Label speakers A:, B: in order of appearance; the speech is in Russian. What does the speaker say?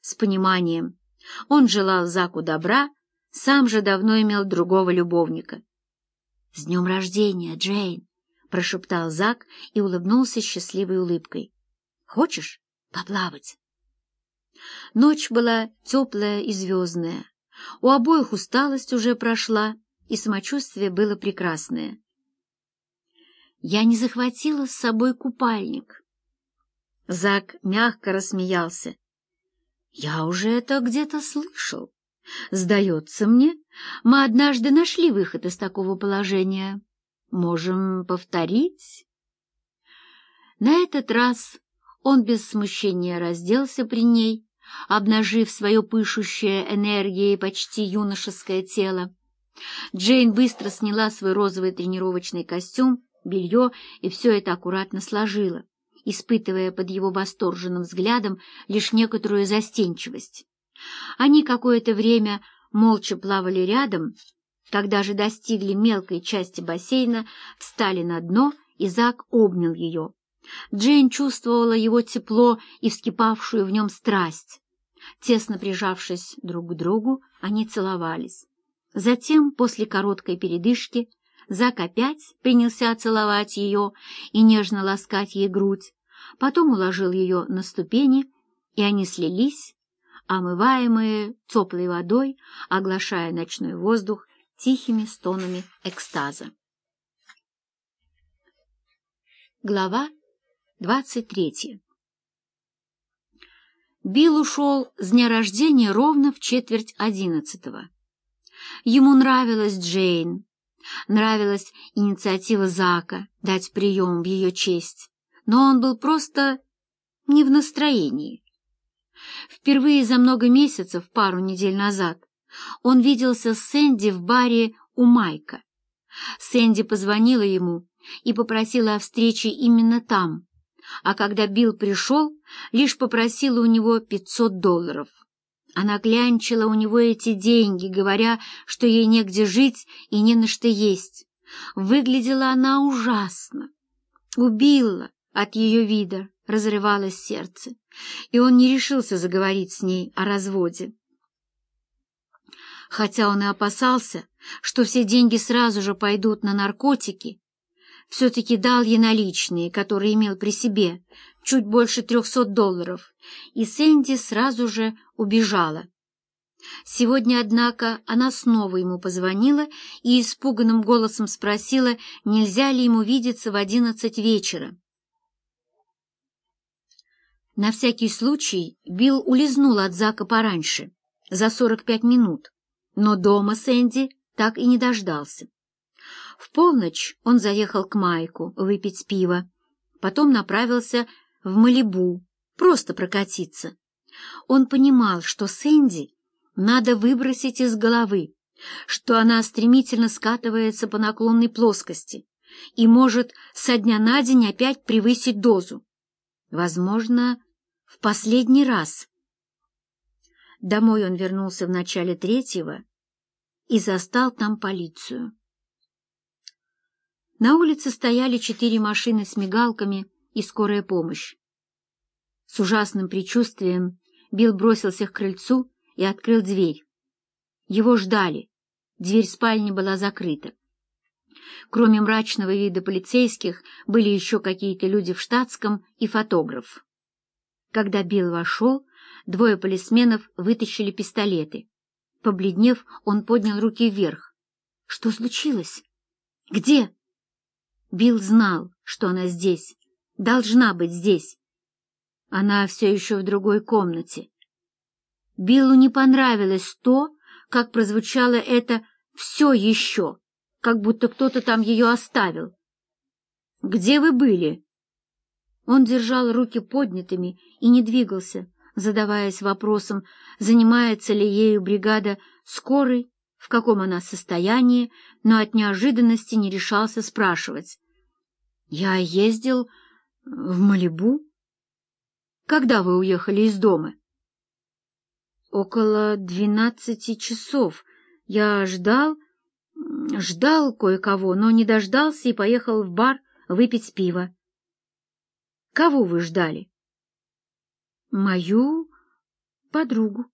A: с пониманием. Он желал Заку добра, сам же давно имел другого любовника. — С днем рождения, Джейн! — прошептал Зак и улыбнулся счастливой улыбкой. — Хочешь поплавать? Ночь была теплая и звездная. У обоих усталость уже прошла, и самочувствие было прекрасное. Я не захватила с собой купальник. Зак мягко рассмеялся. Я уже это где-то слышал. Сдается мне, мы однажды нашли выход из такого положения. Можем повторить? На этот раз он без смущения разделся при ней, обнажив свое пышущее энергией почти юношеское тело. Джейн быстро сняла свой розовый тренировочный костюм, белье и все это аккуратно сложила, испытывая под его восторженным взглядом лишь некоторую застенчивость. Они какое-то время молча плавали рядом, когда же достигли мелкой части бассейна, встали на дно, и Зак обнял ее. Джейн чувствовала его тепло и вскипавшую в нем страсть. Тесно прижавшись друг к другу, они целовались. Затем, после короткой передышки, Зак опять принялся целовать ее и нежно ласкать ей грудь, потом уложил ее на ступени, и они слились, омываемые теплой водой, оглашая ночной воздух тихими стонами экстаза. Глава двадцать третья Билл ушел с дня рождения ровно в четверть одиннадцатого. Ему нравилась Джейн, нравилась инициатива Зака дать прием в ее честь, но он был просто не в настроении. Впервые за много месяцев, пару недель назад, он виделся с Сэнди в баре у Майка. Сэнди позвонила ему и попросила о встрече именно там, а когда Билл пришел, лишь попросила у него 500 долларов. Она клянчила у него эти деньги, говоря, что ей негде жить и не на что есть. Выглядела она ужасно. Убила от ее вида, разрывалось сердце, и он не решился заговорить с ней о разводе. Хотя он и опасался, что все деньги сразу же пойдут на наркотики, все-таки дал ей наличные, которые имел при себе, чуть больше трехсот долларов, и Сэнди сразу же убежала. Сегодня, однако, она снова ему позвонила и испуганным голосом спросила, нельзя ли ему видеться в одиннадцать вечера. На всякий случай Билл улизнул от Зака пораньше, за сорок пять минут, но дома Сэнди так и не дождался. В полночь он заехал к Майку выпить пиво, потом направился в Малибу, просто прокатиться. Он понимал, что Сэнди надо выбросить из головы, что она стремительно скатывается по наклонной плоскости и может со дня на день опять превысить дозу. Возможно, в последний раз. Домой он вернулся в начале третьего и застал там полицию. На улице стояли четыре машины с мигалками и скорая помощь. С ужасным предчувствием Билл бросился к крыльцу и открыл дверь. Его ждали. Дверь спальни была закрыта. Кроме мрачного вида полицейских, были еще какие-то люди в штатском и фотограф. Когда Билл вошел, двое полисменов вытащили пистолеты. Побледнев, он поднял руки вверх. «Что случилось? Где?» Билл знал, что она здесь, должна быть здесь. Она все еще в другой комнате. Биллу не понравилось то, как прозвучало это «все еще», как будто кто-то там ее оставил. «Где вы были?» Он держал руки поднятыми и не двигался, задаваясь вопросом, занимается ли ею бригада скорой в каком она состоянии, но от неожиданности не решался спрашивать. «Я ездил в Малибу?» «Когда вы уехали из дома?» «Около двенадцати часов. Я ждал, ждал кое-кого, но не дождался и поехал в бар выпить пиво». «Кого вы ждали?» «Мою подругу.